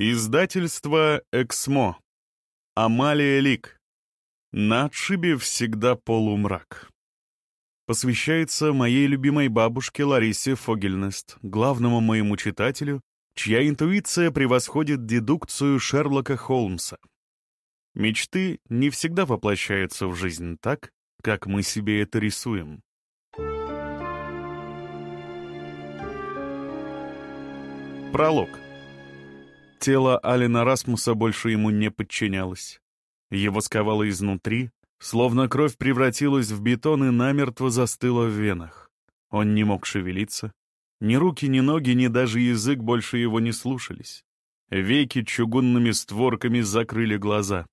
Издательство «Эксмо». Амалия Лик. На отшибе всегда полумрак. Посвящается моей любимой бабушке Ларисе Фогельнест, главному моему читателю, чья интуиция превосходит дедукцию Шерлока Холмса. Мечты не всегда воплощаются в жизнь так, как мы себе это рисуем. Пролог. Тело Алина Расмуса больше ему не подчинялось. Его сковало изнутри, словно кровь превратилась в бетон и намертво застыла в венах. Он не мог шевелиться. Ни руки, ни ноги, ни даже язык больше его не слушались. Веки чугунными створками закрыли глаза.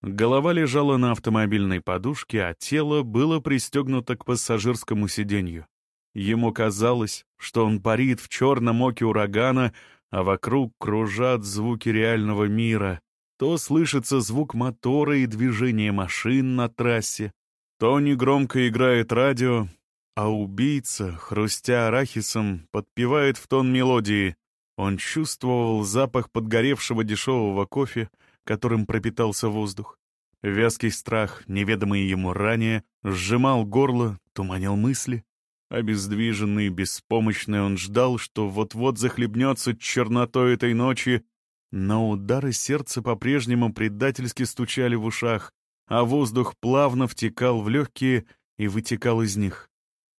Голова лежала на автомобильной подушке, а тело было пристегнуто к пассажирскому сиденью. Ему казалось, что он парит в черном оке урагана, а вокруг кружат звуки реального мира. То слышится звук мотора и движение машин на трассе, то негромко играет радио, а убийца, хрустя арахисом, подпевает в тон мелодии. Он чувствовал запах подгоревшего дешевого кофе, которым пропитался воздух. Вязкий страх, неведомый ему ранее, сжимал горло, туманил мысли. Обездвиженный, беспомощный, он ждал, что вот-вот захлебнется чернотой этой ночи, но удары сердца по-прежнему предательски стучали в ушах, а воздух плавно втекал в легкие и вытекал из них.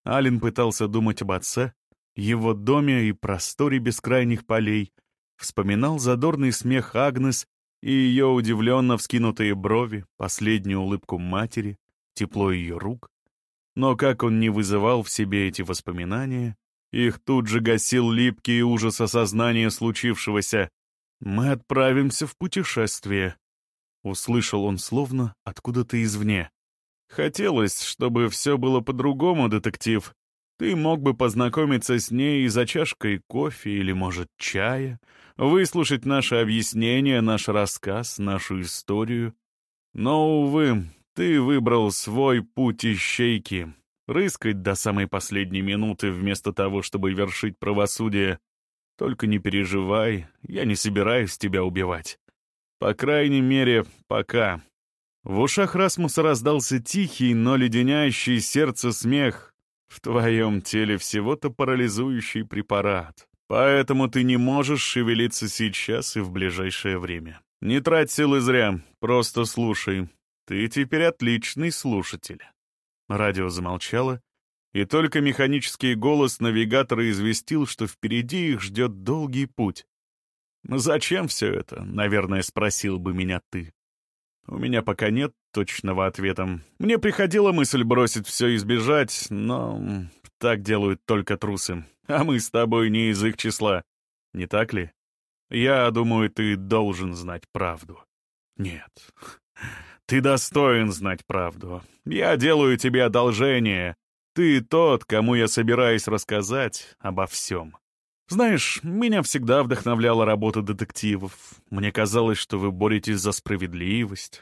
Ален пытался думать об отце, его доме и просторе бескрайних полей, вспоминал задорный смех Агнес и ее удивленно вскинутые брови, последнюю улыбку матери, тепло ее рук, но как он не вызывал в себе эти воспоминания, их тут же гасил липкий ужас осознания случившегося. «Мы отправимся в путешествие», — услышал он словно откуда-то извне. «Хотелось, чтобы все было по-другому, детектив. Ты мог бы познакомиться с ней за чашкой кофе или, может, чая, выслушать наше объяснение, наш рассказ, нашу историю. Но, увы, ты выбрал свой путь ищейки. Рыскать до самой последней минуты вместо того, чтобы вершить правосудие. Только не переживай, я не собираюсь тебя убивать. По крайней мере, пока. В ушах Расмуса раздался тихий, но леденящий сердце смех. В твоем теле всего-то парализующий препарат. Поэтому ты не можешь шевелиться сейчас и в ближайшее время. Не трать силы зря, просто слушай. «Ты теперь отличный слушатель». Радио замолчало, и только механический голос навигатора известил, что впереди их ждет долгий путь. «Зачем все это?» — наверное, спросил бы меня ты. У меня пока нет точного ответа. Мне приходила мысль бросить все и сбежать, но так делают только трусы. А мы с тобой не из их числа. Не так ли? Я думаю, ты должен знать правду. Нет, ты достоин знать правду. Я делаю тебе одолжение. Ты тот, кому я собираюсь рассказать обо всем. Знаешь, меня всегда вдохновляла работа детективов. Мне казалось, что вы боретесь за справедливость.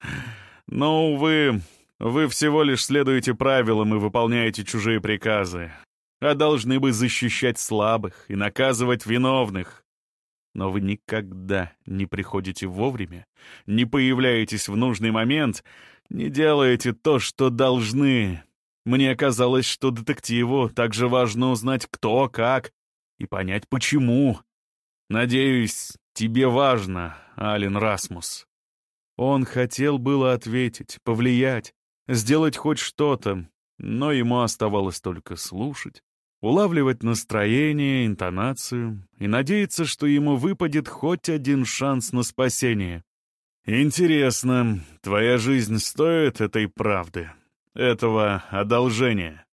Но, увы, вы всего лишь следуете правилам и выполняете чужие приказы, а должны бы защищать слабых и наказывать виновных но вы никогда не приходите вовремя, не появляетесь в нужный момент, не делаете то, что должны. Мне казалось, что детективу также важно узнать, кто, как, и понять, почему. Надеюсь, тебе важно, Ален Расмус. Он хотел было ответить, повлиять, сделать хоть что-то, но ему оставалось только слушать улавливать настроение, интонацию и надеяться, что ему выпадет хоть один шанс на спасение. «Интересно, твоя жизнь стоит этой правды, этого одолжения?»